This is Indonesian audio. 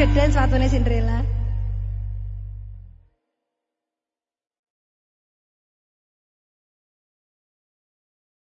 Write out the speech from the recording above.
gedean swatune Cinderella.